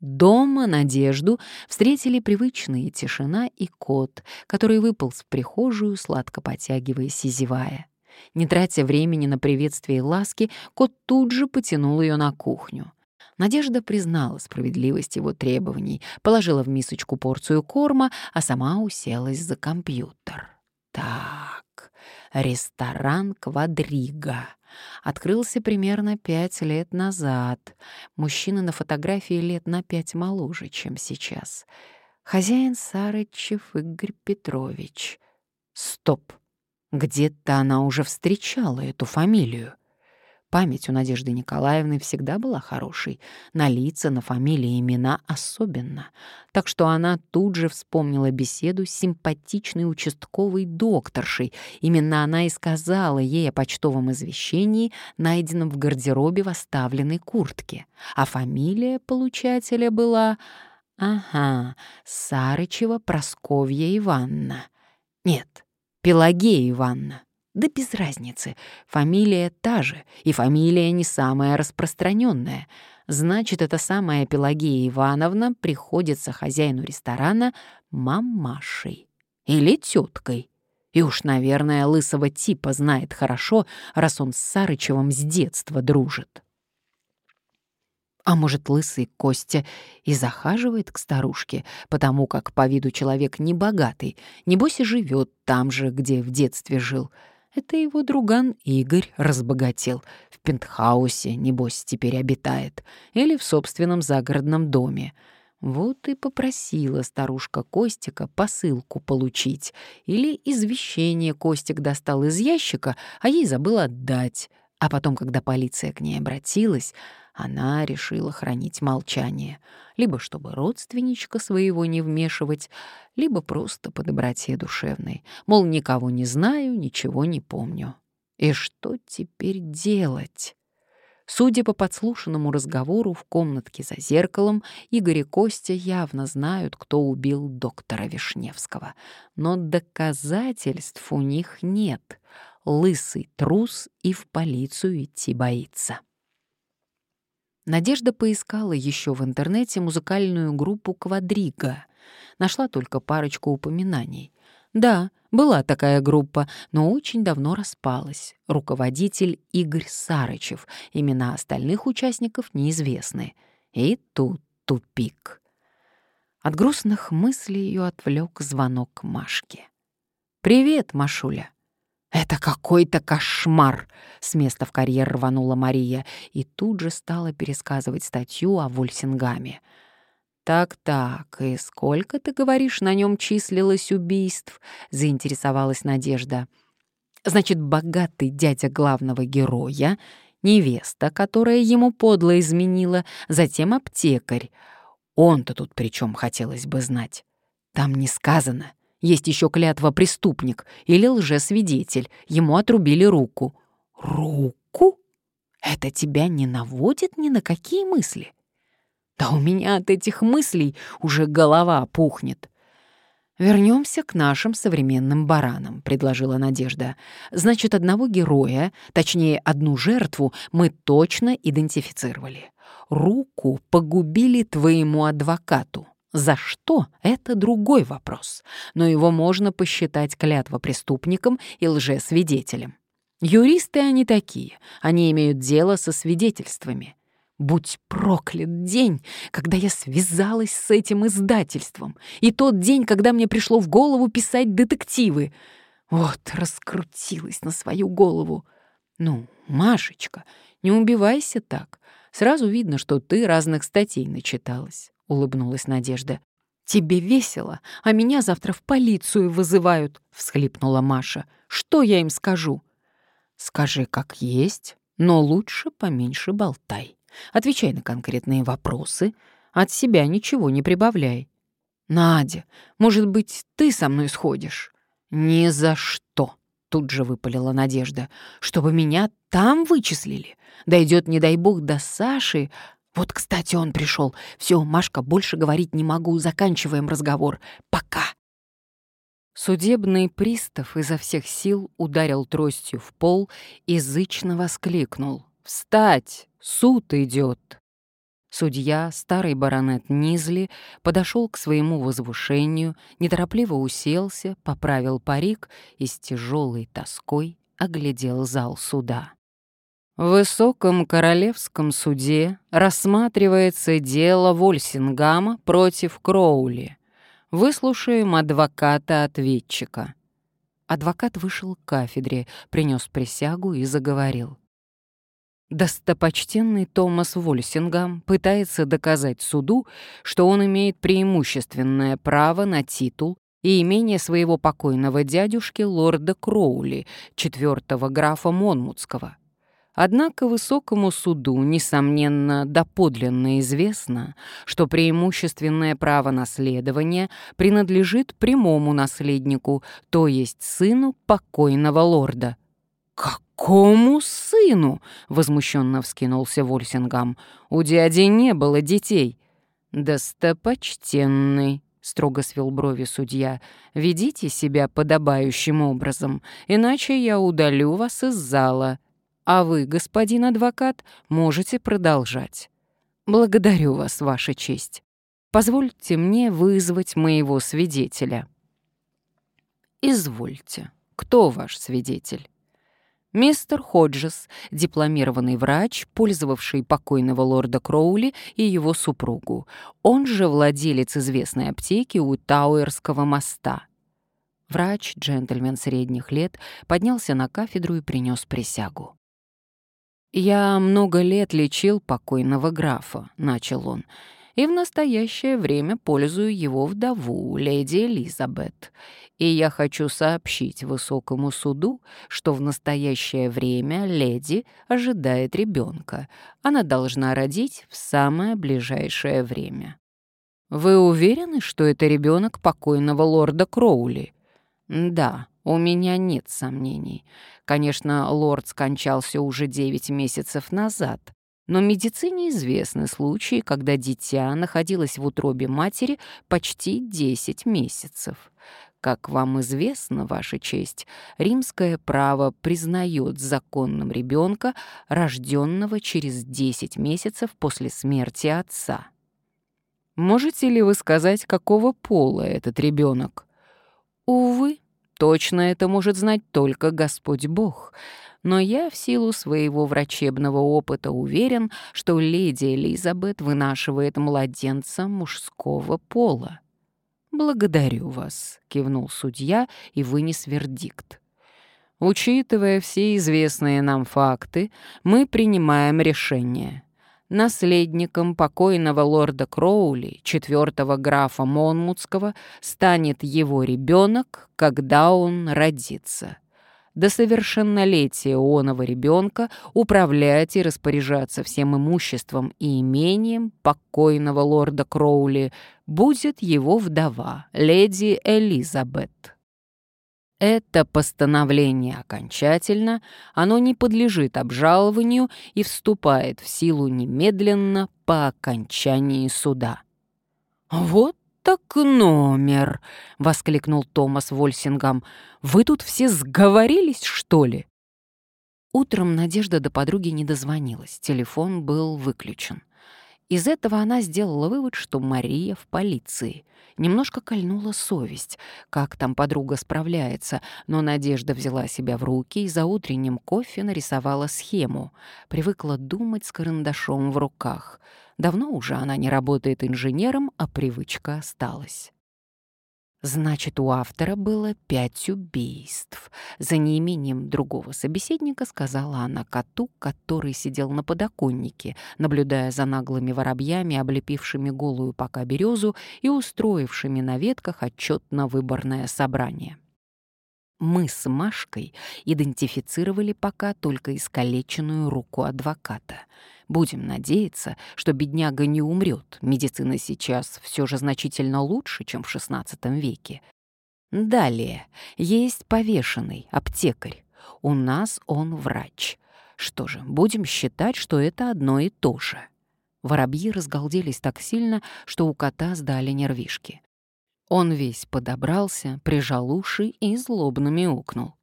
Дома Надежду встретили привычные тишина и кот, который выполз в прихожую, сладко потягиваясь и зевая. Не тратя времени на приветствие и ласки, кот тут же потянул ее на кухню. Надежда признала справедливость его требований, положила в мисочку порцию корма, а сама уселась за компьютер. Так, ресторан «Квадрига». Открылся примерно пять лет назад. Мужчина на фотографии лет на пять моложе, чем сейчас. Хозяин Сарычев Игорь Петрович. Стоп! Где-то она уже встречала эту фамилию. Память у Надежды Николаевны всегда была хорошей, на лица, на фамилии имена особенно. Так что она тут же вспомнила беседу с симпатичной участковой докторшей. Именно она и сказала ей о почтовом извещении, найденном в гардеробе в оставленной куртке. А фамилия получателя была... Ага, Сарычева Просковья Ивановна. Нет, Пелагея Ивановна. Да без разницы. Фамилия та же, и фамилия не самая распространенная. Значит, эта самая Пелагея Ивановна приходится хозяину ресторана мамашей или теткой. И уж, наверное, лысого типа знает хорошо, раз он с Сарычевым с детства дружит. А может, лысый Костя и захаживает к старушке, потому как по виду человек небогатый, небось и живет там же, где в детстве жил — это его друган Игорь разбогател. В пентхаусе, небось, теперь обитает. Или в собственном загородном доме. Вот и попросила старушка Костика посылку получить. Или извещение Костик достал из ящика, а ей забыл отдать. А потом, когда полиция к ней обратилась, она решила хранить молчание, либо чтобы родственничка своего не вмешивать, либо просто по доброте душевной, мол, никого не знаю, ничего не помню. И что теперь делать? Судя по подслушанному разговору в комнатке за зеркалом, Игорь и Костя явно знают, кто убил доктора Вишневского. Но доказательств у них нет. Лысый трус и в полицию идти боится. Надежда поискала еще в интернете музыкальную группу «Квадрига». Нашла только парочку упоминаний. Да, была такая группа, но очень давно распалась. Руководитель Игорь Сарычев. Имена остальных участников неизвестны. И тут тупик. От грустных мыслей ее отвлек звонок Машке. «Привет, Машуля!» «Это какой-то кошмар!» — с места в карьер рванула Мария и тут же стала пересказывать статью о Вольсингаме. «Так-так, и сколько, ты говоришь, на нем числилось убийств?» — заинтересовалась Надежда. «Значит, богатый дядя главного героя, невеста, которая ему подло изменила, затем аптекарь. Он-то тут при чем хотелось бы знать? Там не сказано, есть еще клятва преступник или лжесвидетель. Ему отрубили руку. Руку? Это тебя не наводит ни на какие мысли? Да у меня от этих мыслей уже голова пухнет. Вернемся к нашим современным баранам», — предложила Надежда. «Значит, одного героя, точнее, одну жертву, мы точно идентифицировали. Руку погубили твоему адвокату. За что — это другой вопрос, но его можно посчитать клятвопреступником и лжесвидетелем. Юристы они такие, они имеют дело со свидетельствами. Будь проклят день, когда я связалась с этим издательством, и тот день, когда мне пришло в голову писать детективы. Вот, раскрутилась на свою голову. Ну, Машечка, не убивайся так. Сразу видно, что ты разных статей начиталась. — улыбнулась Надежда. «Тебе весело, а меня завтра в полицию вызывают», — всхлипнула Маша. «Что я им скажу?» «Скажи, как есть, но лучше поменьше болтай. Отвечай на конкретные вопросы, от себя ничего не прибавляй». «Надя, может быть, ты со мной сходишь?» «Ни за что!» — тут же выпалила Надежда. «Чтобы меня там вычислили. Дойдет, не дай бог, до Саши, вот, кстати, он пришел. Все, Машка, больше говорить не могу. Заканчиваем разговор. Пока. Судебный пристав изо всех сил ударил тростью в пол и зычно воскликнул. «Встать! Суд идет!» Судья, старый баронет Низли, подошел к своему возвышению, неторопливо уселся, поправил парик и с тяжелой тоской оглядел зал суда. В высоком королевском суде рассматривается дело Вольсингама против Кроули. Выслушаем адвоката-ответчика. Адвокат вышел к кафедре, принес присягу и заговорил. Достопочтенный Томас Вольсингам пытается доказать суду, что он имеет преимущественное право на титул и имение своего покойного дядюшки лорда Кроули, четвертого графа Монмутского. Однако высокому суду, несомненно, доподлинно известно, что преимущественное право наследования принадлежит прямому наследнику, то есть сыну покойного лорда. «Какому сыну?» — возмущенно вскинулся Вольсингам. «У дяди не было детей». «Достопочтенный», — строго свел брови судья, — «ведите себя подобающим образом, иначе я удалю вас из зала» а вы, господин адвокат, можете продолжать. Благодарю вас, Ваша честь. Позвольте мне вызвать моего свидетеля. Извольте. Кто ваш свидетель? Мистер Ходжес, дипломированный врач, пользовавший покойного лорда Кроули и его супругу. Он же владелец известной аптеки у Тауэрского моста. Врач, джентльмен средних лет, поднялся на кафедру и принес присягу. «Я много лет лечил покойного графа», — начал он, «и в настоящее время пользую его вдову, леди Элизабет. И я хочу сообщить высокому суду, что в настоящее время леди ожидает ребенка. Она должна родить в самое ближайшее время». «Вы уверены, что это ребенок покойного лорда Кроули?» «Да, у меня нет сомнений. Конечно, лорд скончался уже 9 месяцев назад, но медицине известны случаи, когда дитя находилось в утробе матери почти 10 месяцев. Как вам известно, Ваша честь, римское право признает законным ребенка, рожденного через 10 месяцев после смерти отца. Можете ли вы сказать, какого пола этот ребенок? Увы, Точно это может знать только Господь Бог. Но я в силу своего врачебного опыта уверен, что леди Элизабет вынашивает младенца мужского пола. «Благодарю вас», — кивнул судья и вынес вердикт. «Учитывая все известные нам факты, мы принимаем решение. Наследником покойного лорда Кроули, четвертого графа Монмутского, станет его ребенок, когда он родится. До совершеннолетия оного ребенка управлять и распоряжаться всем имуществом и имением покойного лорда Кроули будет его вдова, леди Элизабет. Это постановление окончательно, оно не подлежит обжалованию и вступает в силу немедленно по окончании суда. «Вот так номер!» — воскликнул Томас Вольсингам. «Вы тут все сговорились, что ли?» Утром Надежда до подруги не дозвонилась, телефон был выключен. Из этого она сделала вывод, что Мария в полиции. Немножко кольнула совесть, как там подруга справляется, но Надежда взяла себя в руки и за утренним кофе нарисовала схему. Привыкла думать с карандашом в руках. Давно уже она не работает инженером, а привычка осталась. Значит, у автора было пять убийств. За неимением другого собеседника сказала она коту, который сидел на подоконнике, наблюдая за наглыми воробьями, облепившими голую пока березу и устроившими на ветках отчетно-выборное собрание. Мы с Машкой идентифицировали пока только искалеченную руку адвоката. Будем надеяться, что бедняга не умрет. Медицина сейчас все же значительно лучше, чем в XVI веке. Далее. Есть повешенный, аптекарь. У нас он врач. Что же, будем считать, что это одно и то же. Воробьи разгалделись так сильно, что у кота сдали нервишки. Он весь подобрался, прижал уши и злобно мяукнул.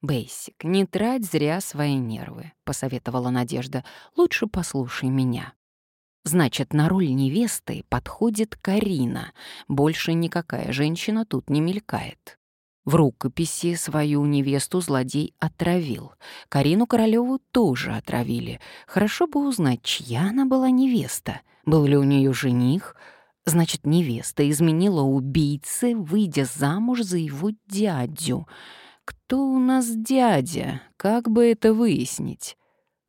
«Бейсик, не трать зря свои нервы», — посоветовала Надежда. «Лучше послушай меня». Значит, на роль невесты подходит Карина. Больше никакая женщина тут не мелькает. В рукописи свою невесту злодей отравил. Карину Королеву тоже отравили. Хорошо бы узнать, чья она была невеста. Был ли у нее жених? Значит, невеста изменила убийце, выйдя замуж за его дядю. Кто у нас дядя? Как бы это выяснить?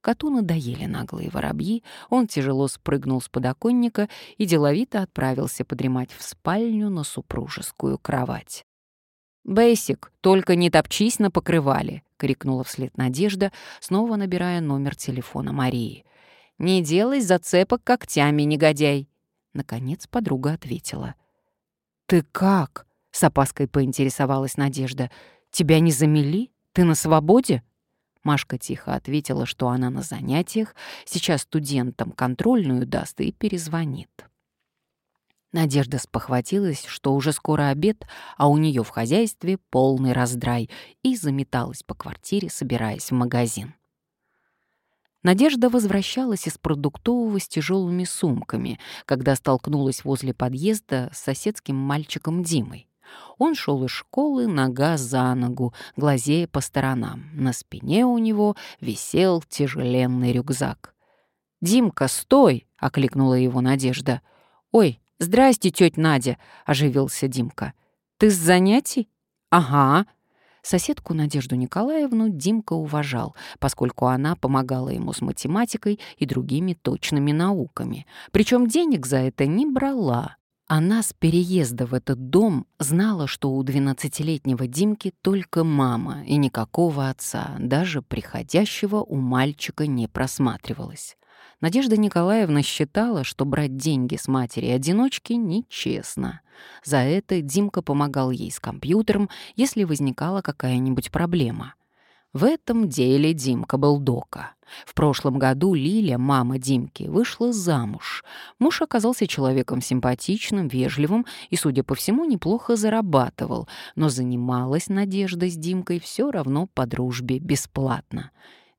Коту надоели наглые воробьи, он тяжело спрыгнул с подоконника и деловито отправился подремать в спальню на супружескую кровать. «Бейсик, только не топчись на покрывале!» — крикнула вслед Надежда, снова набирая номер телефона Марии. «Не делай зацепок когтями, негодяй!» Наконец подруга ответила. «Ты как?» — с опаской поинтересовалась Надежда. «Тебя не замели? Ты на свободе?» Машка тихо ответила, что она на занятиях, сейчас студентам контрольную даст и перезвонит. Надежда спохватилась, что уже скоро обед, а у нее в хозяйстве полный раздрай, и заметалась по квартире, собираясь в магазин. Надежда возвращалась из продуктового с тяжелыми сумками, когда столкнулась возле подъезда с соседским мальчиком Димой. Он шел из школы нога за ногу, глазея по сторонам. На спине у него висел тяжеленный рюкзак. «Димка, стой!» — окликнула его Надежда. «Ой, здрасте, тетя Надя!» — оживился Димка. «Ты с занятий?» «Ага». Соседку Надежду Николаевну Димка уважал, поскольку она помогала ему с математикой и другими точными науками. Причем денег за это не брала. Она с переезда в этот дом знала, что у 12-летнего Димки только мама и никакого отца, даже приходящего у мальчика не просматривалось. Надежда Николаевна считала, что брать деньги с матери-одиночки нечестно. За это Димка помогал ей с компьютером, если возникала какая-нибудь проблема — в этом деле Димка был дока. В прошлом году Лиля, мама Димки, вышла замуж. Муж оказался человеком симпатичным, вежливым и, судя по всему, неплохо зарабатывал, но занималась Надежда с Димкой все равно по дружбе бесплатно.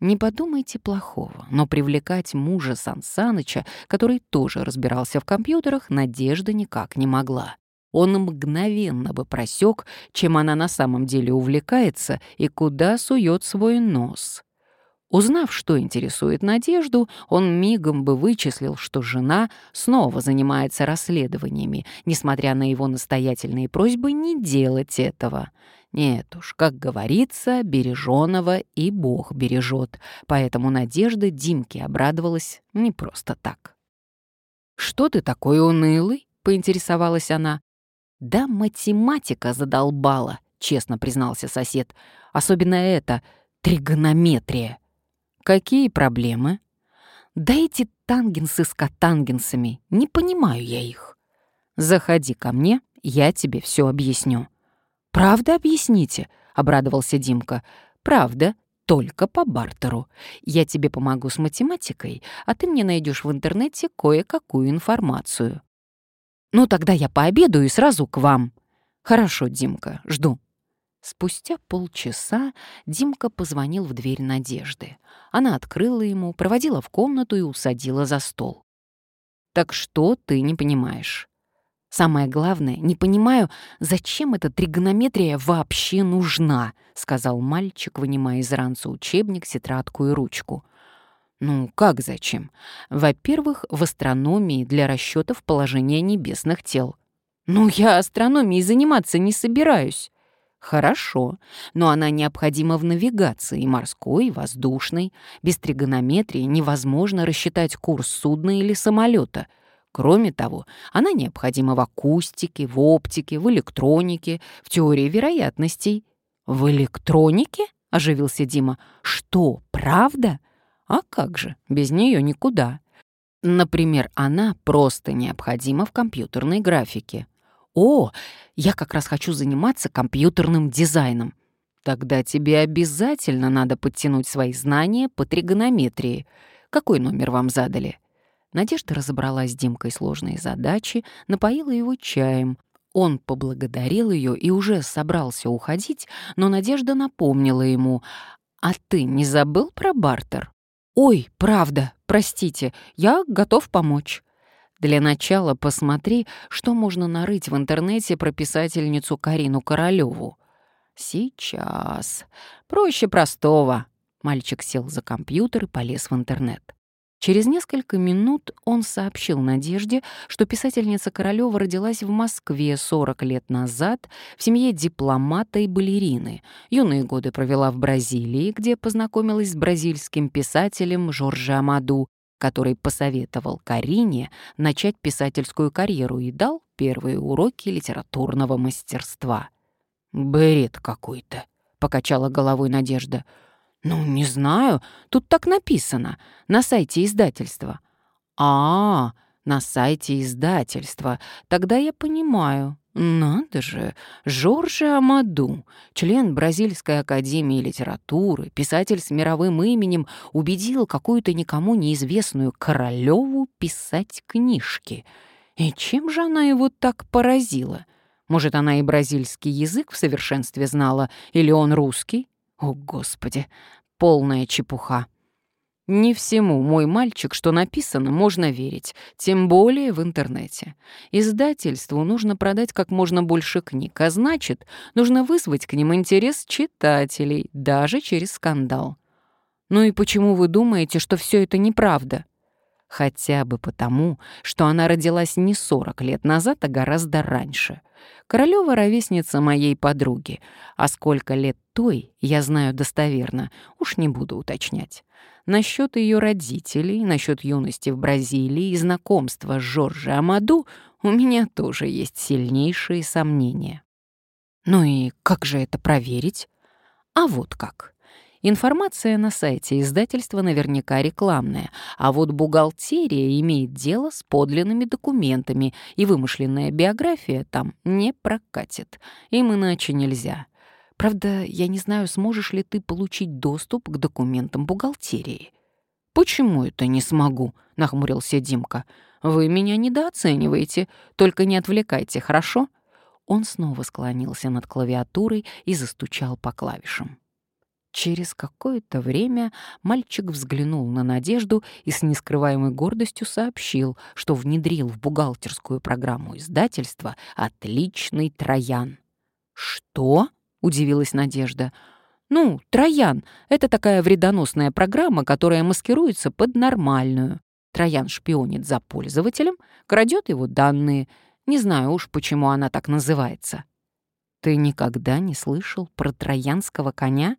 Не подумайте плохого, но привлекать мужа Сансаныча, который тоже разбирался в компьютерах, Надежда никак не могла он мгновенно бы просек, чем она на самом деле увлекается и куда сует свой нос. Узнав, что интересует Надежду, он мигом бы вычислил, что жена снова занимается расследованиями, несмотря на его настоятельные просьбы не делать этого. Нет уж, как говорится, береженого и Бог бережет, поэтому Надежда Димке обрадовалась не просто так. «Что ты такой унылый?» — поинтересовалась она. «Да математика задолбала», — честно признался сосед. «Особенно это, тригонометрия». «Какие проблемы?» «Да эти тангенсы с котангенсами, не понимаю я их». «Заходи ко мне, я тебе все объясню». «Правда объясните?» — обрадовался Димка. «Правда, только по бартеру. Я тебе помогу с математикой, а ты мне найдешь в интернете кое-какую информацию». «Ну, тогда я пообедаю и сразу к вам». «Хорошо, Димка, жду». Спустя полчаса Димка позвонил в дверь Надежды. Она открыла ему, проводила в комнату и усадила за стол. «Так что ты не понимаешь?» «Самое главное, не понимаю, зачем эта тригонометрия вообще нужна», — сказал мальчик, вынимая из ранца учебник, тетрадку и ручку. Ну, как зачем? Во-первых, в астрономии для расчетов положения небесных тел. Ну, я астрономией заниматься не собираюсь. Хорошо, но она необходима в навигации, морской, воздушной. Без тригонометрии невозможно рассчитать курс судна или самолета. Кроме того, она необходима в акустике, в оптике, в электронике, в теории вероятностей. «В электронике?» — оживился Дима. «Что, правда?» А как же, без нее никуда. Например, она просто необходима в компьютерной графике. О, я как раз хочу заниматься компьютерным дизайном. Тогда тебе обязательно надо подтянуть свои знания по тригонометрии. Какой номер вам задали? Надежда разобрала с Димкой сложные задачи, напоила его чаем. Он поблагодарил ее и уже собрался уходить, но Надежда напомнила ему, «А ты не забыл про бартер?» «Ой, правда, простите, я готов помочь». Для начала посмотри, что можно нарыть в интернете про писательницу Карину Королёву. Сейчас. Проще простого. Мальчик сел за компьютер и полез в интернет. Через несколько минут он сообщил Надежде, что писательница Королёва родилась в Москве 40 лет назад в семье дипломата и балерины. Юные годы провела в Бразилии, где познакомилась с бразильским писателем Жорже Амаду, который посоветовал Карине начать писательскую карьеру и дал первые уроки литературного мастерства. «Бред какой-то», — покачала головой Надежда. «Ну, не знаю, тут так написано, на сайте издательства». «А, на сайте издательства, тогда я понимаю. Надо же, Жорже Амаду, член Бразильской академии литературы, писатель с мировым именем, убедил какую-то никому неизвестную Королеву писать книжки. И чем же она его так поразила? Может, она и бразильский язык в совершенстве знала, или он русский? О, Господи, полная чепуха. Не всему, мой мальчик, что написано, можно верить, тем более в интернете. Издательству нужно продать как можно больше книг, а значит, нужно вызвать к ним интерес читателей, даже через скандал. Ну и почему вы думаете, что все это неправда? Хотя бы потому, что она родилась не 40 лет назад, а гораздо раньше. Королева ровесница моей подруги, а сколько лет той, я знаю достоверно, уж не буду уточнять. Насчет ее родителей, насчет юности в Бразилии и знакомства с Жоржи Амаду у меня тоже есть сильнейшие сомнения. Ну и как же это проверить? А вот как. Информация на сайте издательства наверняка рекламная, а вот бухгалтерия имеет дело с подлинными документами, и вымышленная биография там не прокатит. Им иначе нельзя. Правда, я не знаю, сможешь ли ты получить доступ к документам бухгалтерии. «Почему это не смогу?» — нахмурился Димка. «Вы меня недооцениваете, только не отвлекайте, хорошо?» Он снова склонился над клавиатурой и застучал по клавишам. Через какое-то время мальчик взглянул на Надежду и с нескрываемой гордостью сообщил, что внедрил в бухгалтерскую программу издательства отличный троян. «Что?» удивилась Надежда. «Ну, Троян — это такая вредоносная программа, которая маскируется под нормальную. Троян шпионит за пользователем, крадет его данные. Не знаю уж, почему она так называется». «Ты никогда не слышал про троянского коня?»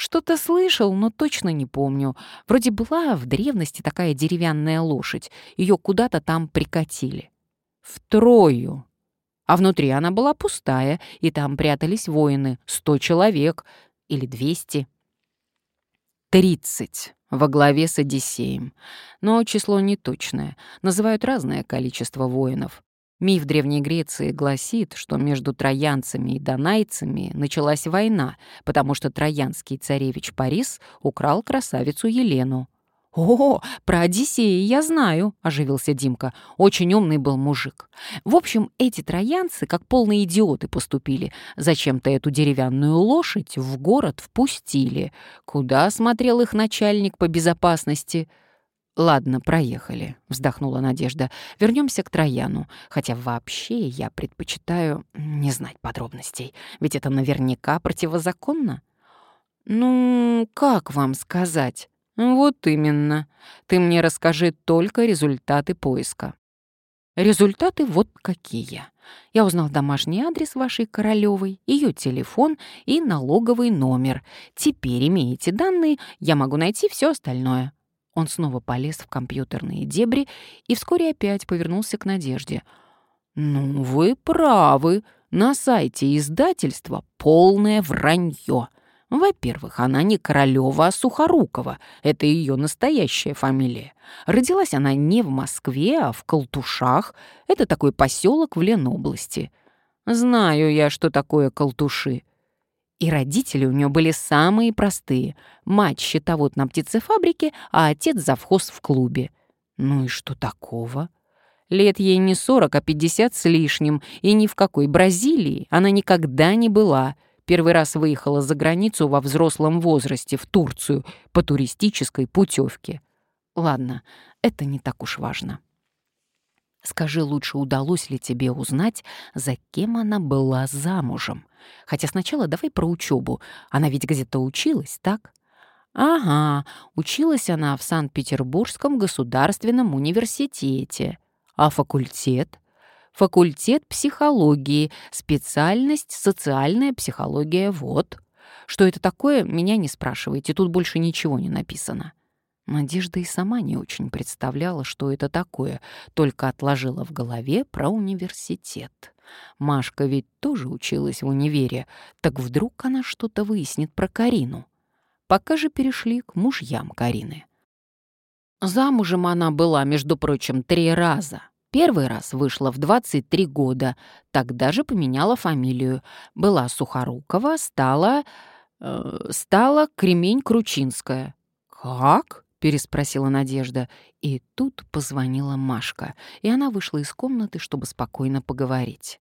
Что-то слышал, но точно не помню. Вроде была в древности такая деревянная лошадь. Ее куда-то там прикатили. В Трою, а внутри она была пустая, и там прятались воины, сто человек или двести. Тридцать во главе с Одиссеем. Но число неточное, называют разное количество воинов. Миф Древней Греции гласит, что между троянцами и донайцами началась война, потому что троянский царевич Парис украл красавицу Елену. «О, про Одиссея я знаю», — оживился Димка. «Очень умный был мужик. В общем, эти троянцы как полные идиоты поступили. Зачем-то эту деревянную лошадь в город впустили. Куда смотрел их начальник по безопасности?» «Ладно, проехали», — вздохнула Надежда. Вернемся к Трояну. Хотя вообще я предпочитаю не знать подробностей, ведь это наверняка противозаконно». «Ну, как вам сказать?» «Вот именно. Ты мне расскажи только результаты поиска». Результаты вот какие. Я узнал домашний адрес вашей Королевой, ее телефон и налоговый номер. Теперь, имея эти данные, я могу найти все остальное. Он снова полез в компьютерные дебри и вскоре опять повернулся к Надежде. «Ну, вы правы. На сайте издательства полное вранье. Во-первых, она не Королева, а Сухорукова. Это ее настоящая фамилия. Родилась она не в Москве, а в Колтушах. Это такой поселок в Ленобласти. Знаю я, что такое Колтуши. И родители у нее были самые простые. Мать счетовод на птицефабрике, а отец завхоз в клубе. Ну и что такого? Лет ей не сорок, а пятьдесят с лишним, и ни в какой Бразилии она никогда не была — Первый раз выехала за границу во взрослом возрасте, в Турцию, по туристической путевке. Ладно, это не так уж важно. Скажи лучше, удалось ли тебе узнать, за кем она была замужем? Хотя сначала давай про учебу. Она ведь где-то училась, так? Ага, училась она в Санкт-Петербургском государственном университете. А факультет? Факультет психологии, специальность социальная психология, вот. Что это такое, меня не спрашивайте, тут больше ничего не написано. Надежда и сама не очень представляла, что это такое, только отложила в голове про университет. Машка ведь тоже училась в универе, так вдруг она что-то выяснит про Карину. Пока же перешли к мужьям Карины. Замужем она была, между прочим, три раза. Первый раз вышла в 23 года, тогда же поменяла фамилию. Была Сухорукова, стала... Э, стала Кремень-Кручинская. «Как?» — переспросила Надежда. И тут позвонила Машка, и она вышла из комнаты, чтобы спокойно поговорить.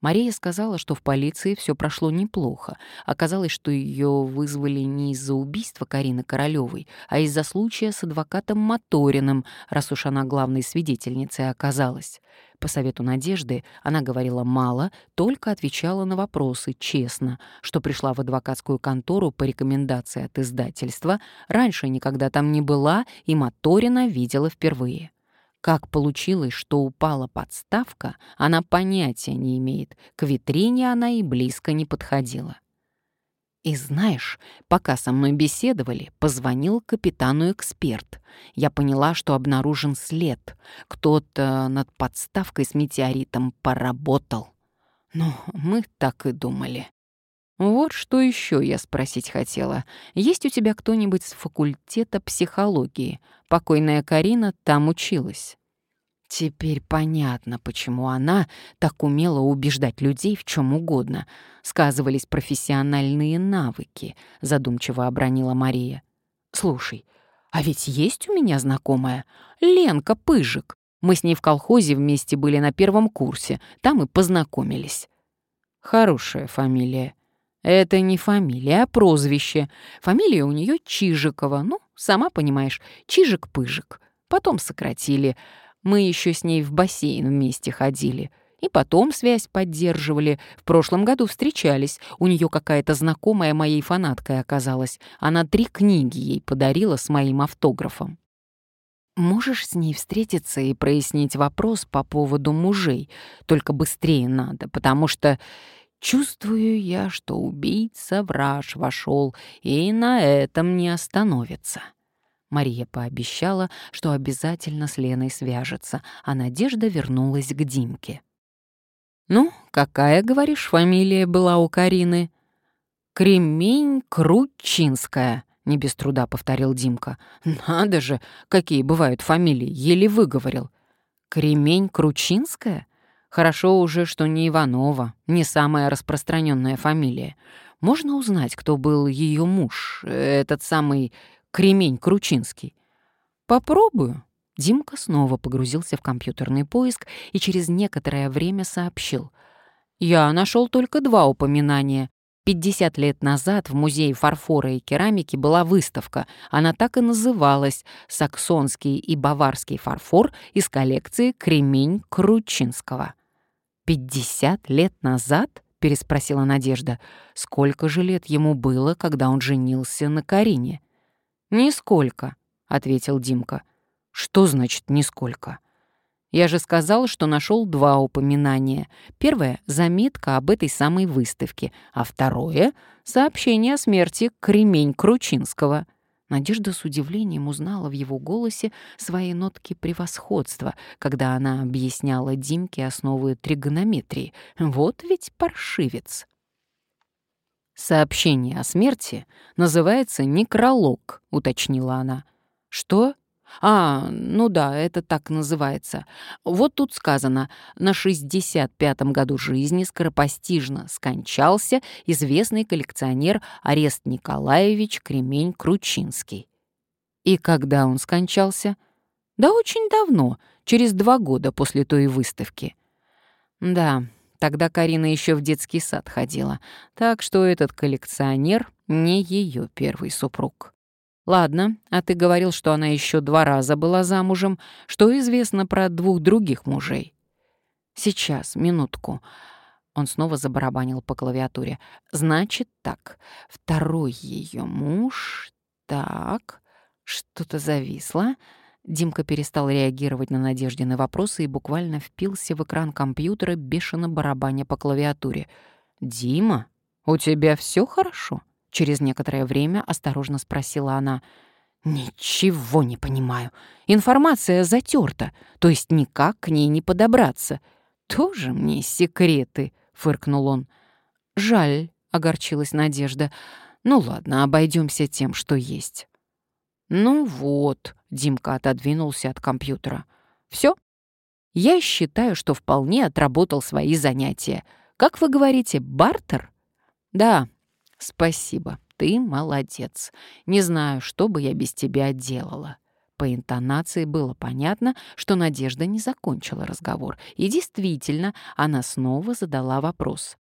Мария сказала, что в полиции все прошло неплохо. Оказалось, что ее вызвали не из-за убийства Карины Королевой, а из-за случая с адвокатом Моториным, раз уж она главной свидетельницей оказалась. По совету Надежды она говорила мало, только отвечала на вопросы честно, что пришла в адвокатскую контору по рекомендации от издательства, раньше никогда там не была и Моторина видела впервые. Как получилось, что упала подставка, она понятия не имеет. К витрине она и близко не подходила. И знаешь, пока со мной беседовали, позвонил капитану эксперт. Я поняла, что обнаружен след. Кто-то над подставкой с метеоритом поработал. Ну, мы так и думали. Вот что еще я спросить хотела. Есть у тебя кто-нибудь с факультета психологии? Покойная Карина там училась. Теперь понятно, почему она так умела убеждать людей в чем угодно. Сказывались профессиональные навыки, задумчиво обронила Мария. Слушай, а ведь есть у меня знакомая Ленка Пыжик. Мы с ней в колхозе вместе были на первом курсе, там и познакомились. Хорошая фамилия. Это не фамилия, а прозвище. Фамилия у нее Чижикова. Ну, сама понимаешь, Чижик-Пыжик. Потом сократили. Мы еще с ней в бассейн вместе ходили. И потом связь поддерживали. В прошлом году встречались. У нее какая-то знакомая моей фанаткой оказалась. Она три книги ей подарила с моим автографом. Можешь с ней встретиться и прояснить вопрос по поводу мужей. Только быстрее надо, потому что Чувствую я, что убийца враж вошел и на этом не остановится. Мария пообещала, что обязательно с Леной свяжется, а Надежда вернулась к Димке. «Ну, какая, говоришь, фамилия была у Карины?» «Кремень Кручинская», — не без труда повторил Димка. «Надо же, какие бывают фамилии, еле выговорил». «Кремень Кручинская?» Хорошо уже, что не Иванова, не самая распространенная фамилия. Можно узнать, кто был ее муж, этот самый Кремень Кручинский? Попробую. Димка снова погрузился в компьютерный поиск и через некоторое время сообщил. «Я нашел только два упоминания. 50 лет назад в Музее фарфора и керамики была выставка. Она так и называлась «Саксонский и баварский фарфор» из коллекции «Кремень Кручинского». «Пятьдесят лет назад?» — переспросила Надежда. «Сколько же лет ему было, когда он женился на Карине?» «Нисколько», — ответил Димка. «Что значит «нисколько»?» Я же сказал, что нашел два упоминания. Первое — заметка об этой самой выставке, а второе — сообщение о смерти Кремень Кручинского. Надежда с удивлением узнала в его голосе свои нотки превосходства, когда она объясняла Димке основы тригонометрии. Вот ведь паршивец. «Сообщение о смерти называется некролог», — уточнила она. «Что?» А, ну да, это так называется. Вот тут сказано, на 65-м году жизни скоропостижно скончался известный коллекционер Арест Николаевич Кремень-Кручинский. И когда он скончался? Да очень давно, через два года после той выставки. Да, Тогда Карина еще в детский сад ходила, так что этот коллекционер не ее первый супруг. Ладно, а ты говорил, что она еще два раза была замужем. Что известно про двух других мужей? Сейчас, минутку. Он снова забарабанил по клавиатуре. Значит так, второй ее муж... Так, что-то зависло. Димка перестал реагировать на Надеждины вопросы и буквально впился в экран компьютера, бешено барабаня по клавиатуре. «Дима, у тебя все хорошо?» Через некоторое время осторожно спросила она. «Ничего не понимаю. Информация затерта, то есть никак к ней не подобраться. Тоже мне секреты», — фыркнул он. «Жаль», — огорчилась Надежда. «Ну ладно, обойдемся тем, что есть». «Ну вот», — Димка отодвинулся от компьютера. «Все? Я считаю, что вполне отработал свои занятия. Как вы говорите, бартер?» «Да, спасибо. Ты молодец. Не знаю, что бы я без тебя делала». По интонации было понятно, что Надежда не закончила разговор, и действительно она снова задала вопрос.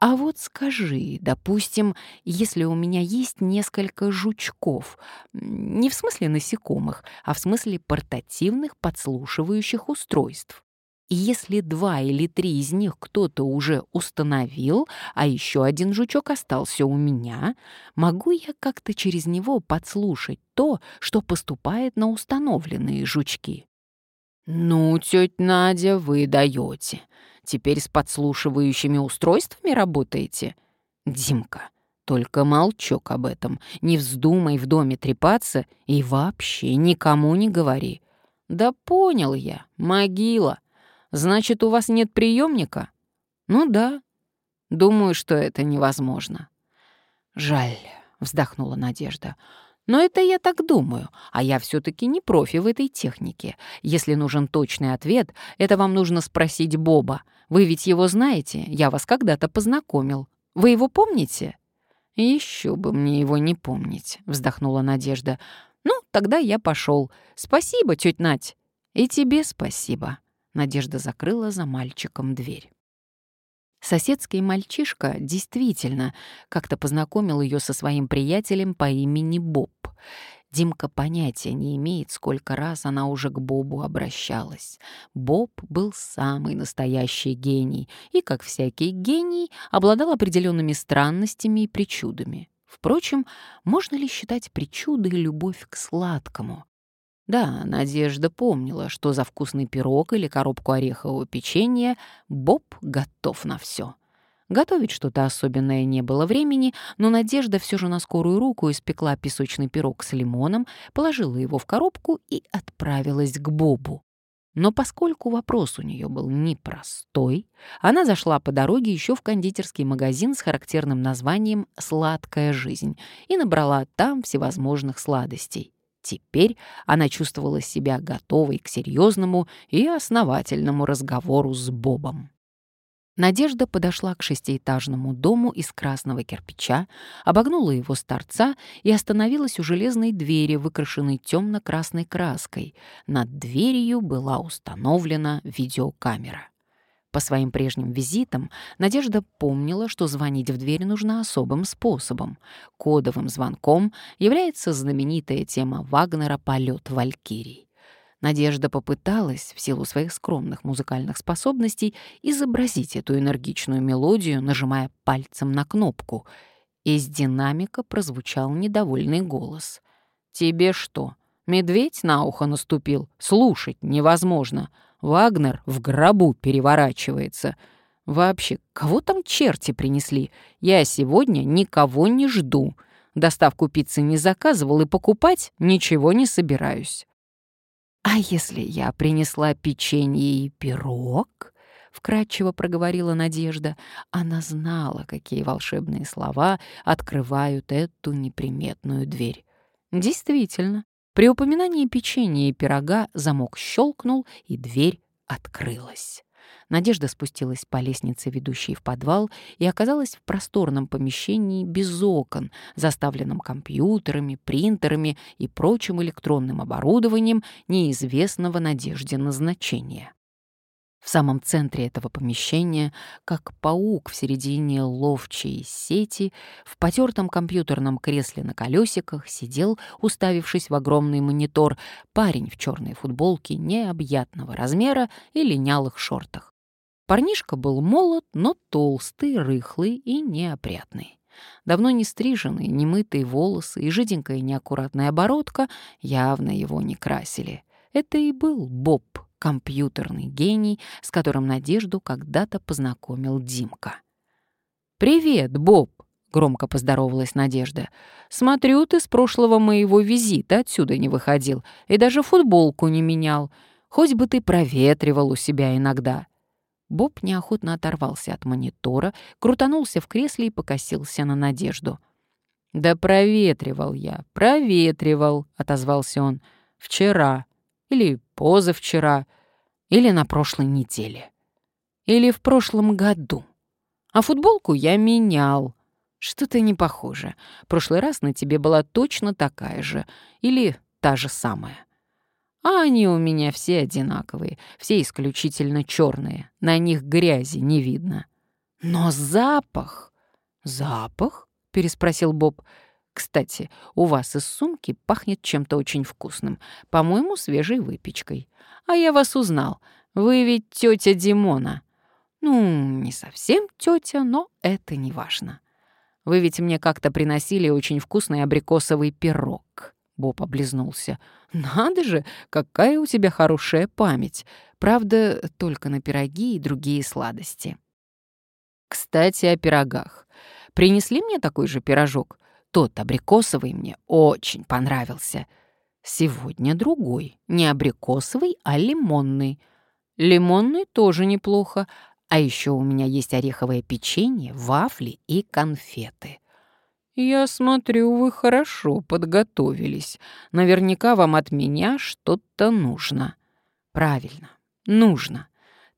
А вот скажи, допустим, если у меня есть несколько жучков, не в смысле насекомых, а в смысле портативных подслушивающих устройств. И если два или три из них кто-то уже установил, а еще один жучок остался у меня, могу я как-то через него подслушать то, что поступает на установленные жучки? «Ну, тетя Надя, вы даете. Теперь с подслушивающими устройствами работаете? Димка, только молчок об этом. Не вздумай в доме трепаться и вообще никому не говори. Да понял я, могила. Значит, у вас нет приемника? Ну да. Думаю, что это невозможно. Жаль, вздохнула Надежда. Но это я так думаю, а я все-таки не профи в этой технике. Если нужен точный ответ, это вам нужно спросить Боба. Вы ведь его знаете, я вас когда-то познакомил. Вы его помните?» «Еще бы мне его не помнить», — вздохнула Надежда. «Ну, тогда я пошел. Спасибо, тетя Надь». «И тебе спасибо». Надежда закрыла за мальчиком дверь. Соседский мальчишка действительно как-то познакомил ее со своим приятелем по имени Боб. Димка понятия не имеет, сколько раз она уже к Бобу обращалась. Боб был самый настоящий гений и, как всякий гений, обладал определенными странностями и причудами. Впрочем, можно ли считать причудой любовь к сладкому? Да, Надежда помнила, что за вкусный пирог или коробку орехового печенья Боб готов на все. Готовить что-то особенное не было времени, но Надежда все же на скорую руку испекла песочный пирог с лимоном, положила его в коробку и отправилась к Бобу. Но поскольку вопрос у нее был непростой, она зашла по дороге еще в кондитерский магазин с характерным названием «Сладкая жизнь» и набрала там всевозможных сладостей. Теперь она чувствовала себя готовой к серьезному и основательному разговору с Бобом. Надежда подошла к шестиэтажному дому из красного кирпича, обогнула его с торца и остановилась у железной двери, выкрашенной темно-красной краской. Над дверью была установлена видеокамера. По своим прежним визитам Надежда помнила, что звонить в дверь нужно особым способом. Кодовым звонком является знаменитая тема Вагнера «Полет Валькирий». Надежда попыталась, в силу своих скромных музыкальных способностей, изобразить эту энергичную мелодию, нажимая пальцем на кнопку. Из динамика прозвучал недовольный голос. «Тебе что, медведь на ухо наступил? Слушать невозможно!» Вагнер в гробу переворачивается. Вообще, кого там черти принесли? Я сегодня никого не жду. Доставку пиццы не заказывал и покупать ничего не собираюсь. «А если я принесла печенье и пирог?» — вкратчиво проговорила Надежда. Она знала, какие волшебные слова открывают эту неприметную дверь. Действительно, при упоминании печенья и пирога замок щелкнул, и дверь открылась. Надежда спустилась по лестнице, ведущей в подвал, и оказалась в просторном помещении без окон, заставленном компьютерами, принтерами и прочим электронным оборудованием неизвестного Надежде назначения. В самом центре этого помещения, как паук в середине ловчей сети, в потертом компьютерном кресле на колесиках сидел, уставившись в огромный монитор, парень в черной футболке необъятного размера и линялых шортах. Парнишка был молод, но толстый, рыхлый и неопрятный. Давно не стриженные, немытые волосы и жиденькая неаккуратная оборотка явно его не красили. Это и был Боб, компьютерный гений, с которым Надежду когда-то познакомил Димка. «Привет, Боб!» — громко поздоровалась Надежда. «Смотрю, ты с прошлого моего визита отсюда не выходил и даже футболку не менял. Хоть бы ты проветривал у себя иногда». Боб неохотно оторвался от монитора, крутанулся в кресле и покосился на Надежду. «Да проветривал я, проветривал», — отозвался он. «Вчера. Или позавчера. Или на прошлой неделе. Или в прошлом году. А футболку я менял. Что-то не похоже. Прошлый раз на тебе была точно такая же. Или та же самая. А они у меня все одинаковые, все исключительно черные. На них грязи не видно. Но запах... Запах? переспросил Боб. Кстати, у вас из сумки пахнет чем-то очень вкусным. По-моему, свежей выпечкой. А я вас узнал. Вы ведь тетя Димона. Ну, не совсем тетя, но это не важно. Вы ведь мне как-то приносили очень вкусный абрикосовый пирог. Боб облизнулся. «Надо же, какая у тебя хорошая память. Правда, только на пироги и другие сладости». «Кстати, о пирогах. Принесли мне такой же пирожок? Тот абрикосовый мне очень понравился. Сегодня другой. Не абрикосовый, а лимонный. Лимонный тоже неплохо. А еще у меня есть ореховое печенье, вафли и конфеты. «Я смотрю, вы хорошо подготовились. Наверняка вам от меня что-то нужно». «Правильно, нужно.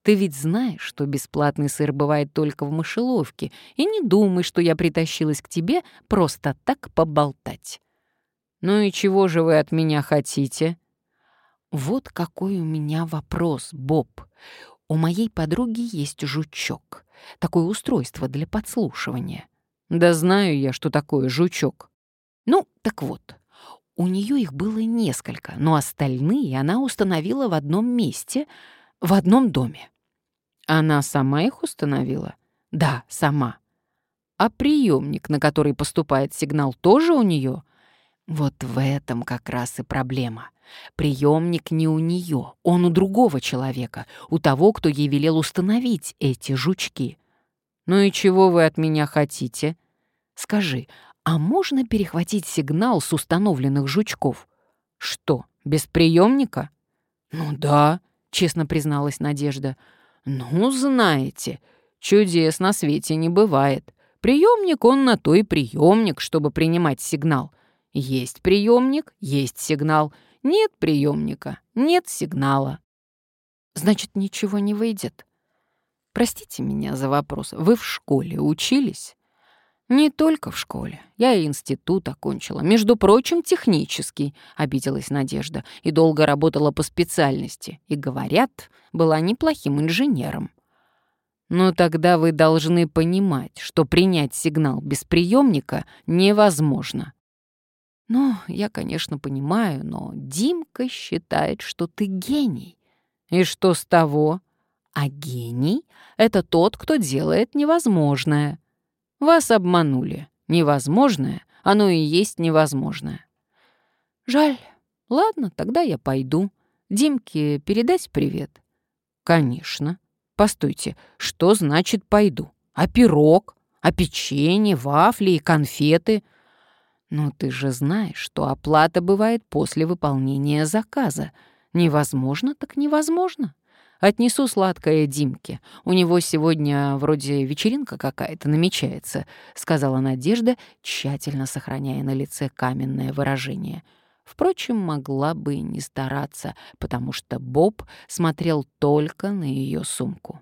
Ты ведь знаешь, что бесплатный сыр бывает только в мышеловке, и не думай, что я притащилась к тебе просто так поболтать». «Ну и чего же вы от меня хотите?» «Вот какой у меня вопрос, Боб. У моей подруги есть жучок, такое устройство для подслушивания. Да знаю я, что такое жучок. Ну, так вот, у нее их было несколько, но остальные она установила в одном месте, в одном доме. Она сама их установила? Да, сама. А приемник, на который поступает сигнал, тоже у нее? Вот в этом как раз и проблема. Приемник не у нее, он у другого человека, у того, кто ей велел установить эти жучки. «Ну и чего вы от меня хотите?» Скажи, а можно перехватить сигнал с установленных жучков? Что, без приемника? Ну да, честно призналась Надежда. Ну, знаете, чудес на свете не бывает. Приемник он на то и приемник, чтобы принимать сигнал. Есть приемник, есть сигнал. Нет приемника, нет сигнала. Значит, ничего не выйдет. Простите меня за вопрос. Вы в школе учились? «Не только в школе. Я и институт окончила. Между прочим, технический», — обиделась Надежда, «и долго работала по специальности. И, говорят, была неплохим инженером». «Но тогда вы должны понимать, что принять сигнал без приемника невозможно». «Ну, я, конечно, понимаю, но Димка считает, что ты гений». «И что с того?» «А гений — это тот, кто делает невозможное». Вас обманули. Невозможное, оно и есть невозможное. Жаль. Ладно, тогда я пойду. Димке передать привет? Конечно. Постойте, что значит пойду? А пирог? А печенье, вафли и конфеты? Ну ты же знаешь, что оплата бывает после выполнения заказа. Невозможно так невозможно. Отнесу сладкое Димке. У него сегодня вроде вечеринка какая-то намечается», — сказала Надежда, тщательно сохраняя на лице каменное выражение. Впрочем, могла бы и не стараться, потому что Боб смотрел только на ее сумку.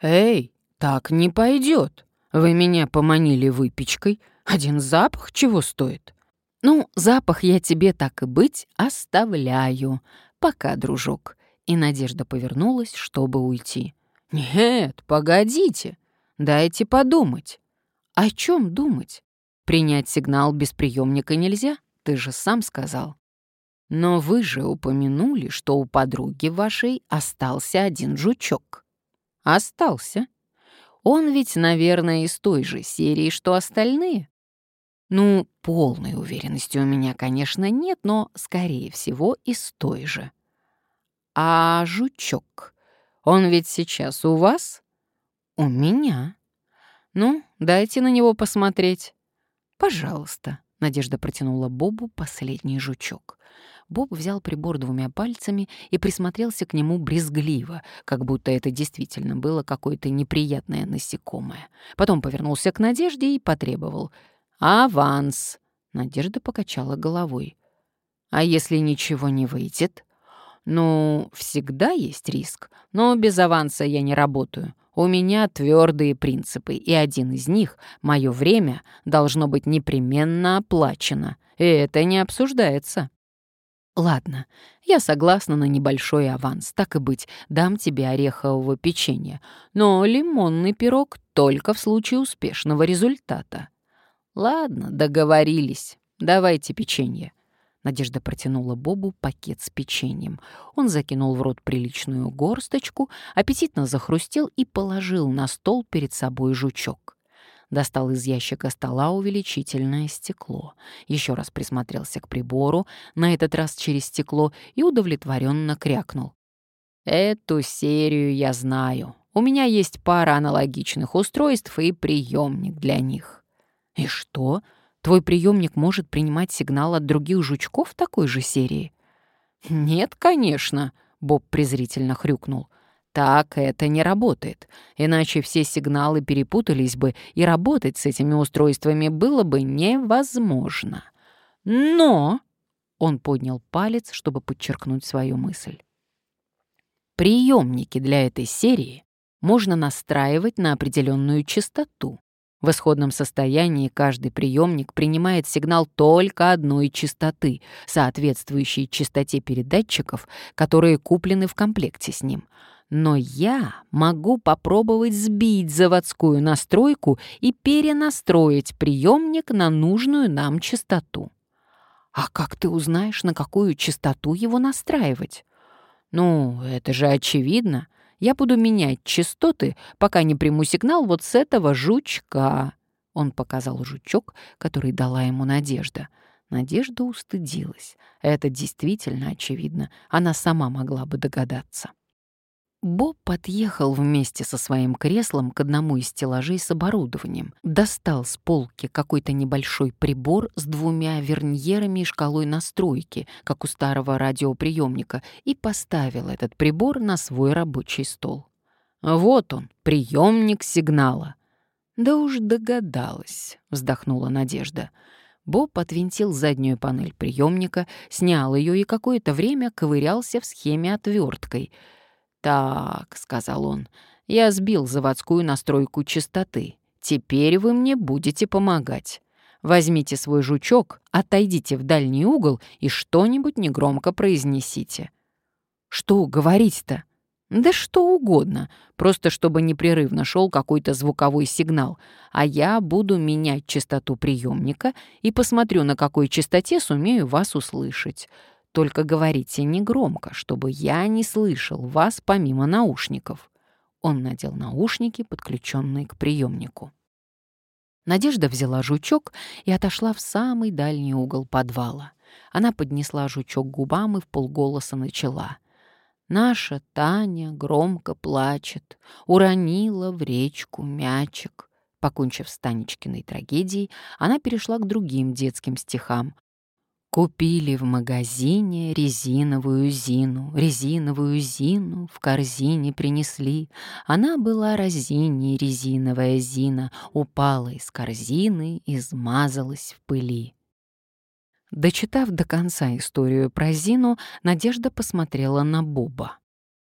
«Эй, так не пойдет. Вы меня поманили выпечкой. Один запах чего стоит?» «Ну, запах я тебе так и быть оставляю. Пока, дружок. И Надежда повернулась, чтобы уйти. «Нет, погодите, дайте подумать». «О чем думать? Принять сигнал без приемника нельзя, ты же сам сказал». «Но вы же упомянули, что у подруги вашей остался один жучок». «Остался. Он ведь, наверное, из той же серии, что остальные». Ну, полной уверенности у меня, конечно, нет, но, скорее всего, из той же. А жучок, он ведь сейчас у вас? У меня. Ну, дайте на него посмотреть. Пожалуйста. Надежда протянула Бобу последний жучок. Боб взял прибор двумя пальцами и присмотрелся к нему брезгливо, как будто это действительно было какое-то неприятное насекомое. Потом повернулся к Надежде и потребовал — «Аванс!» — Надежда покачала головой. «А если ничего не выйдет?» «Ну, всегда есть риск, но без аванса я не работаю. У меня твердые принципы, и один из них — мое время должно быть непременно оплачено, и это не обсуждается». «Ладно, я согласна на небольшой аванс, так и быть, дам тебе орехового печенья, но лимонный пирог только в случае успешного результата». «Ладно, договорились. Давайте печенье». Надежда протянула Бобу пакет с печеньем. Он закинул в рот приличную горсточку, аппетитно захрустел и положил на стол перед собой жучок. Достал из ящика стола увеличительное стекло. Еще раз присмотрелся к прибору, на этот раз через стекло, и удовлетворенно крякнул. «Эту серию я знаю. У меня есть пара аналогичных устройств и приемник для них». «И что? Твой приемник может принимать сигнал от других жучков такой же серии?» «Нет, конечно», — Боб презрительно хрюкнул. «Так это не работает, иначе все сигналы перепутались бы, и работать с этими устройствами было бы невозможно. Но...» — он поднял палец, чтобы подчеркнуть свою мысль. «Приемники для этой серии можно настраивать на определенную частоту, в исходном состоянии каждый приемник принимает сигнал только одной частоты, соответствующей частоте передатчиков, которые куплены в комплекте с ним. Но я могу попробовать сбить заводскую настройку и перенастроить приемник на нужную нам частоту. А как ты узнаешь, на какую частоту его настраивать? Ну, это же очевидно. Я буду менять частоты, пока не приму сигнал вот с этого жучка». Он показал жучок, который дала ему Надежда. Надежда устыдилась. Это действительно очевидно. Она сама могла бы догадаться. Боб подъехал вместе со своим креслом к одному из стеллажей с оборудованием, достал с полки какой-то небольшой прибор с двумя верньерами и шкалой настройки, как у старого радиоприемника, и поставил этот прибор на свой рабочий стол. «Вот он, приемник сигнала». «Да уж догадалась», — вздохнула Надежда. Боб отвинтил заднюю панель приемника, снял ее и какое-то время ковырялся в схеме отверткой — «Так», — сказал он, — «я сбил заводскую настройку частоты. Теперь вы мне будете помогать. Возьмите свой жучок, отойдите в дальний угол и что-нибудь негромко произнесите». «Что говорить-то?» «Да что угодно, просто чтобы непрерывно шел какой-то звуковой сигнал, а я буду менять частоту приемника и посмотрю, на какой частоте сумею вас услышать. Только говорите негромко, чтобы я не слышал вас помимо наушников». Он надел наушники, подключенные к приемнику. Надежда взяла жучок и отошла в самый дальний угол подвала. Она поднесла жучок губам и в полголоса начала. «Наша Таня громко плачет, уронила в речку мячик». Покончив с Танечкиной трагедией, она перешла к другим детским стихам, Купили в магазине резиновую Зину, резиновую Зину в корзине принесли. Она была разине, резиновая Зина, упала из корзины и смазалась в пыли. Дочитав до конца историю про Зину, Надежда посмотрела на Боба.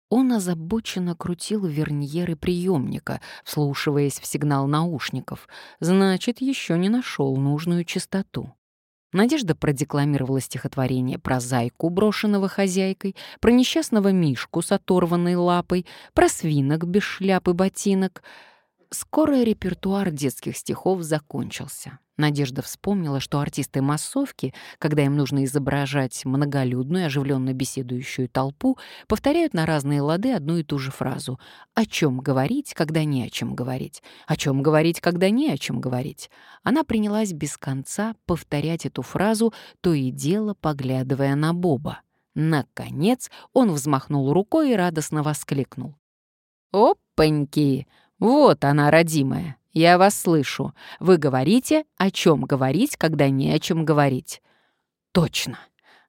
Он озабоченно крутил верньеры приемника, вслушиваясь в сигнал наушников. Значит, еще не нашел нужную частоту. Надежда продекламировала стихотворение про зайку, брошенного хозяйкой, про несчастного мишку с оторванной лапой, про свинок без шляпы ботинок. Скоро репертуар детских стихов закончился. Надежда вспомнила, что артисты массовки, когда им нужно изображать многолюдную, оживленно беседующую толпу, повторяют на разные лады одну и ту же фразу «О чем говорить, когда не о чем говорить? О чем говорить, когда не о чем говорить?» Она принялась без конца повторять эту фразу, то и дело поглядывая на Боба. Наконец он взмахнул рукой и радостно воскликнул. «Опаньки! Вот она, родимая! Я вас слышу. Вы говорите, о чем говорить, когда не о чем говорить. Точно.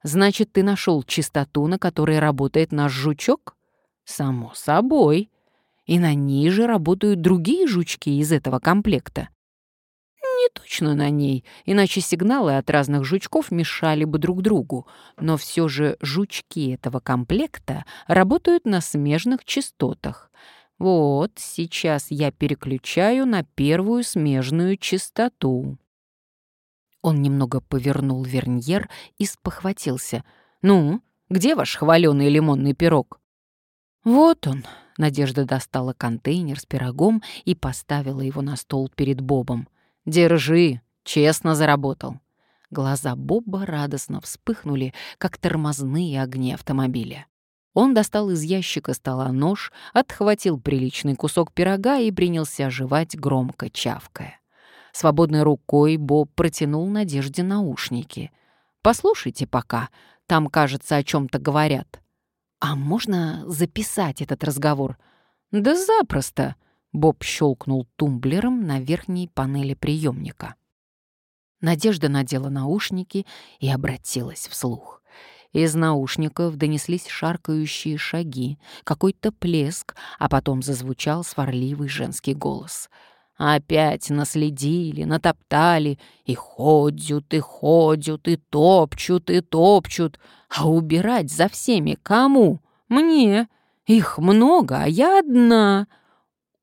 Значит, ты нашел чистоту, на которой работает наш жучок? Само собой. И на ней же работают другие жучки из этого комплекта. Не точно на ней, иначе сигналы от разных жучков мешали бы друг другу. Но все же жучки этого комплекта работают на смежных частотах. Вот, сейчас я переключаю на первую смежную частоту. Он немного повернул верньер и спохватился. «Ну, где ваш хваленый лимонный пирог?» «Вот он», — Надежда достала контейнер с пирогом и поставила его на стол перед Бобом. «Держи, честно заработал». Глаза Боба радостно вспыхнули, как тормозные огни автомобиля. Он достал из ящика стола нож, отхватил приличный кусок пирога и принялся жевать, громко чавкая. Свободной рукой Боб протянул Надежде наушники. «Послушайте пока, там, кажется, о чем-то говорят». «А можно записать этот разговор?» «Да запросто», — Боб щелкнул тумблером на верхней панели приемника. Надежда надела наушники и обратилась вслух. Из наушников донеслись шаркающие шаги, какой-то плеск, а потом зазвучал сварливый женский голос. Опять наследили, натоптали, и ходят, и ходят, и топчут, и топчут. А убирать за всеми кому? Мне. Их много, а я одна.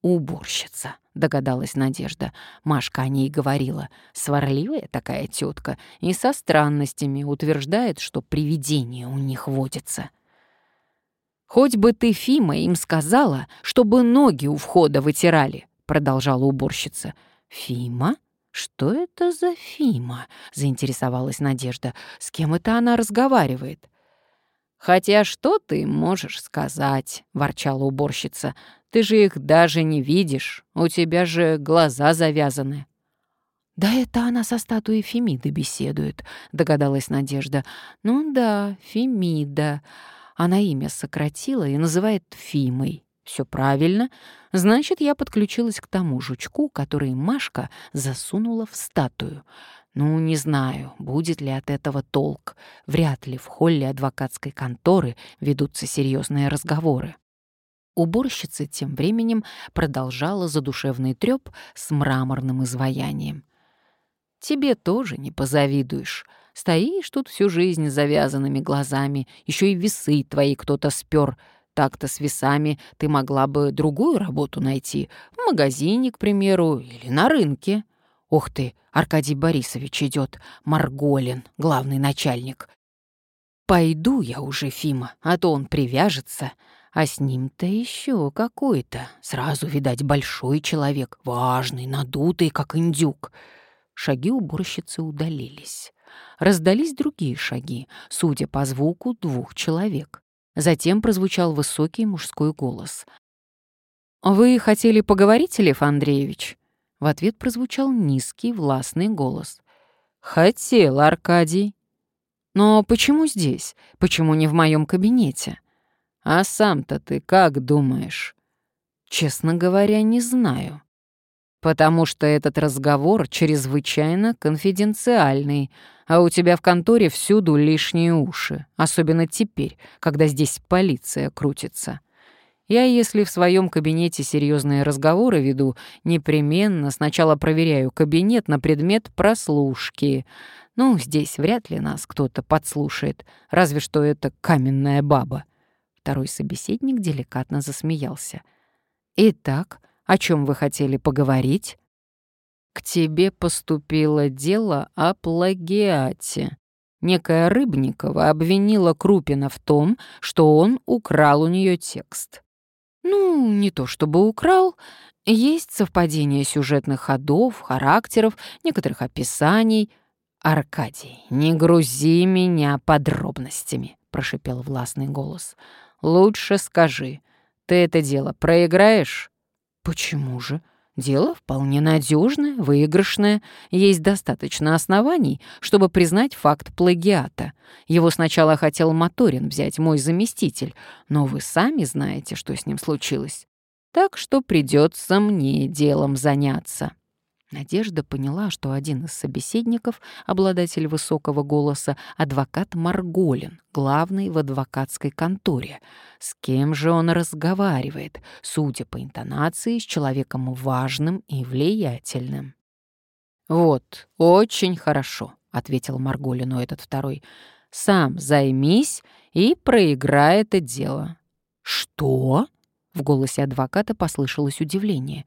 Уборщица. — догадалась Надежда. Машка о ней говорила. Сварливая такая тетка и со странностями утверждает, что привидение у них водится. «Хоть бы ты, Фима, им сказала, чтобы ноги у входа вытирали», — продолжала уборщица. «Фима? Что это за Фима?» — заинтересовалась Надежда. «С кем это она разговаривает?» «Хотя что ты можешь сказать?» — ворчала уборщица. Ты же их даже не видишь, у тебя же глаза завязаны». «Да это она со статуей Фемиды беседует», — догадалась Надежда. «Ну да, Фемида. Она имя сократила и называет Фимой. Все правильно. Значит, я подключилась к тому жучку, который Машка засунула в статую. Ну, не знаю, будет ли от этого толк. Вряд ли в холле адвокатской конторы ведутся серьезные разговоры. Уборщица тем временем продолжала задушевный трёп с мраморным изваянием. «Тебе тоже не позавидуешь. Стоишь тут всю жизнь с завязанными глазами, еще и весы твои кто-то спер. Так-то с весами ты могла бы другую работу найти, в магазине, к примеру, или на рынке. Ух ты, Аркадий Борисович идет, Марголин, главный начальник. Пойду я уже, Фима, а то он привяжется». А с ним-то еще какой-то. Сразу, видать, большой человек, важный, надутый, как индюк. Шаги уборщицы удалились. Раздались другие шаги, судя по звуку двух человек. Затем прозвучал высокий мужской голос. «Вы хотели поговорить, Лев Андреевич?» В ответ прозвучал низкий властный голос. «Хотел, Аркадий». «Но почему здесь? Почему не в моем кабинете?» А сам-то ты как думаешь? Честно говоря, не знаю. Потому что этот разговор чрезвычайно конфиденциальный, а у тебя в конторе всюду лишние уши, особенно теперь, когда здесь полиция крутится. Я, если в своем кабинете серьезные разговоры веду, непременно сначала проверяю кабинет на предмет прослушки. Ну, здесь вряд ли нас кто-то подслушает, разве что это каменная баба. Второй собеседник деликатно засмеялся. «Итак, о чем вы хотели поговорить?» К тебе поступило дело о плагиате. Некая Рыбникова обвинила Крупина в том, что он украл у нее текст. Ну, не то чтобы украл, есть совпадение сюжетных ходов, характеров, некоторых описаний. «Аркадий, не грузи меня подробностями», — прошипел властный голос. «Лучше скажи, ты это дело проиграешь?» «Почему же?» Дело вполне надежное, выигрышное. Есть достаточно оснований, чтобы признать факт плагиата. Его сначала хотел Моторин взять мой заместитель, но вы сами знаете, что с ним случилось. Так что придется мне делом заняться. Надежда поняла, что один из собеседников, обладатель высокого голоса, адвокат Марголин, главный в адвокатской конторе. С кем же он разговаривает, судя по интонации, с человеком важным и влиятельным? «Вот, очень хорошо», — ответил Марголину этот второй. «Сам займись и проиграй это дело». «Что?» — в голосе адвоката послышалось удивление.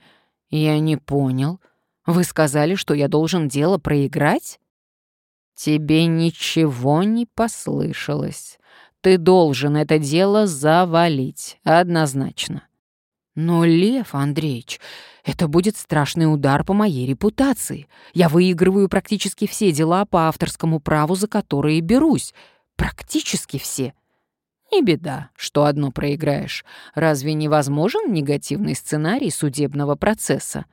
«Я не понял». Вы сказали, что я должен дело проиграть? Тебе ничего не послышалось. Ты должен это дело завалить, однозначно. Но, Лев Андреевич, это будет страшный удар по моей репутации. Я выигрываю практически все дела по авторскому праву, за которые берусь. Практически все. Не беда, что одно проиграешь. Разве невозможен негативный сценарий судебного процесса?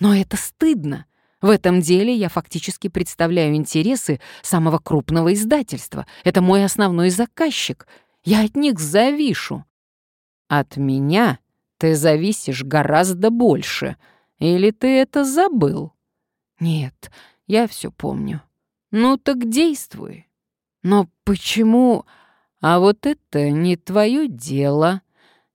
Но это стыдно. В этом деле я фактически представляю интересы самого крупного издательства. Это мой основной заказчик. Я от них завишу. От меня ты зависишь гораздо больше. Или ты это забыл? Нет, я все помню. Ну так действуй. Но почему... А вот это не твое дело.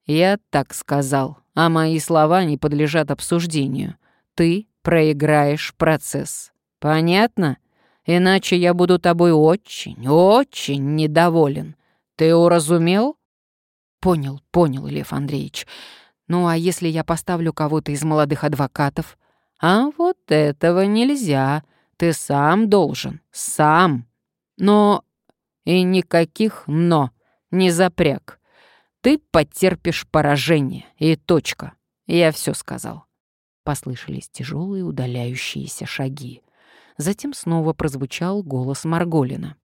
Я так сказал, а мои слова не подлежат обсуждению ты проиграешь процесс. Понятно? Иначе я буду тобой очень, очень недоволен. Ты уразумел? Понял, понял, Лев Андреевич. Ну а если я поставлю кого-то из молодых адвокатов? А вот этого нельзя. Ты сам должен. Сам. Но... И никаких «но». Не запряг. Ты потерпишь поражение. И точка. Я все сказал. Послышались тяжелые удаляющиеся шаги. Затем снова прозвучал голос Марголина.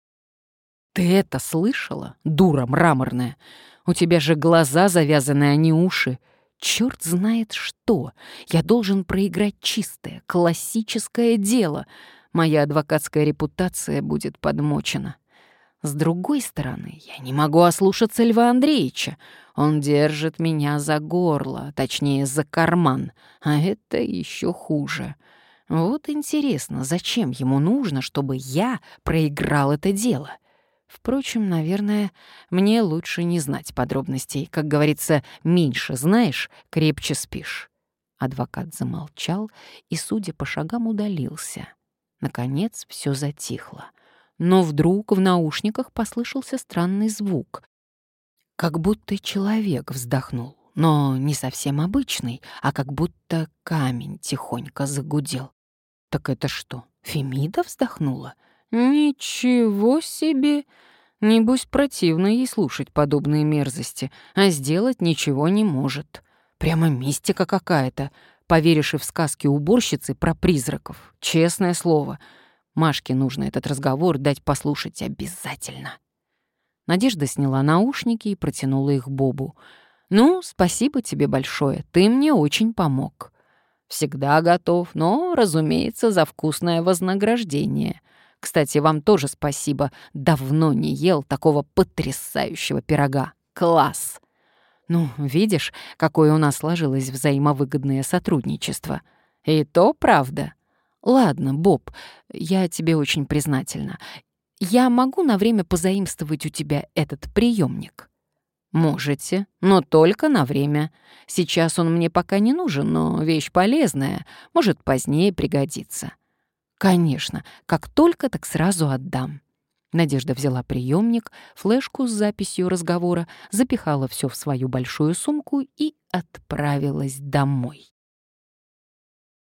«Ты это слышала, дура мраморная? У тебя же глаза завязаны, а не уши. Черт знает что. Я должен проиграть чистое, классическое дело. Моя адвокатская репутация будет подмочена. С другой стороны, я не могу ослушаться Льва Андреевича. Он держит меня за горло, точнее, за карман, а это еще хуже. Вот интересно, зачем ему нужно, чтобы я проиграл это дело? Впрочем, наверное, мне лучше не знать подробностей. Как говорится, меньше знаешь, крепче спишь. Адвокат замолчал и, судя по шагам, удалился. Наконец все затихло но вдруг в наушниках послышался странный звук. Как будто человек вздохнул, но не совсем обычный, а как будто камень тихонько загудел. Так это что, Фемида вздохнула? Ничего себе! Небось, противно ей слушать подобные мерзости, а сделать ничего не может. Прямо мистика какая-то. Поверишь и в сказки уборщицы про призраков. Честное слово — Машке нужно этот разговор дать послушать обязательно. Надежда сняла наушники и протянула их Бобу. «Ну, спасибо тебе большое, ты мне очень помог. Всегда готов, но, разумеется, за вкусное вознаграждение. Кстати, вам тоже спасибо, давно не ел такого потрясающего пирога. Класс!» «Ну, видишь, какое у нас сложилось взаимовыгодное сотрудничество. И то правда». «Ладно, Боб, я тебе очень признательна. Я могу на время позаимствовать у тебя этот приемник?» «Можете, но только на время. Сейчас он мне пока не нужен, но вещь полезная, может, позднее пригодится». «Конечно, как только, так сразу отдам». Надежда взяла приемник, флешку с записью разговора, запихала все в свою большую сумку и отправилась домой.